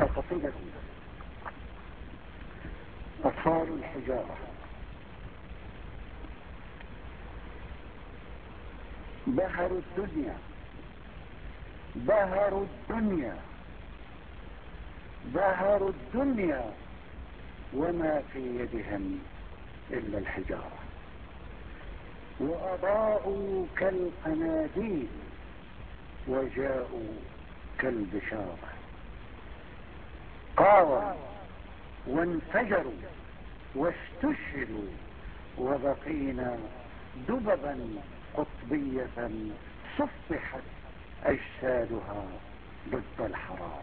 القصيدة أطفال الحجارة. بهر الدنيا. بهر الدنيا. بهر الدنيا. وما في يدهم إلا الحجارة. وأضاءوا كالقناديل. وجاءوا كالبشارة. قاوموا وانفجروا واستشهدوا وبقينا دببا قطبية صفحت أجسادها ضد الحرارة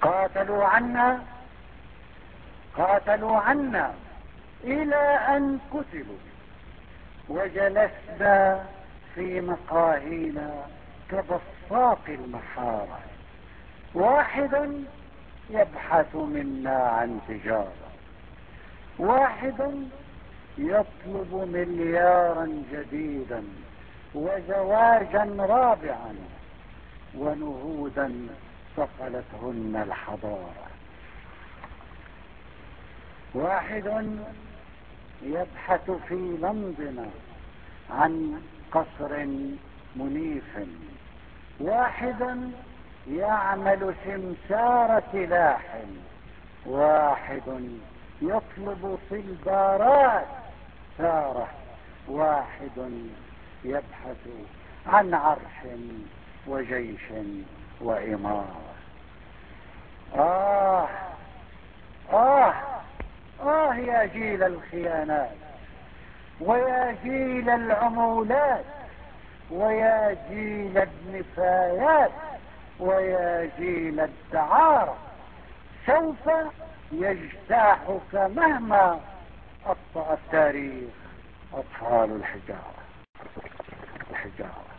قاتلوا عنا قاتلوا عنا إلى أن قتلوا. وجلسنا في مقاهينا كبساط المحارة. واحد يبحث منا عن تجارة. واحد يطلب مليارا جديدا وزواجا رابعا ونهودا صقلتهن الحضارة. واحد يبحث في لندن عن قصر منيف. واحد يعمل سمسار سلاح. واحد يطلب في البارات ثارة واحد يبحث عن عرش وجيش وإمارة. آه آه آه يا جيل الخيانات ويا جيل العمولات. ويا جيل النفايات ويا جيل الدعارة سوف يجتاحك مهما أبطأ التاريخ أطفال الحجارة. الحجارة.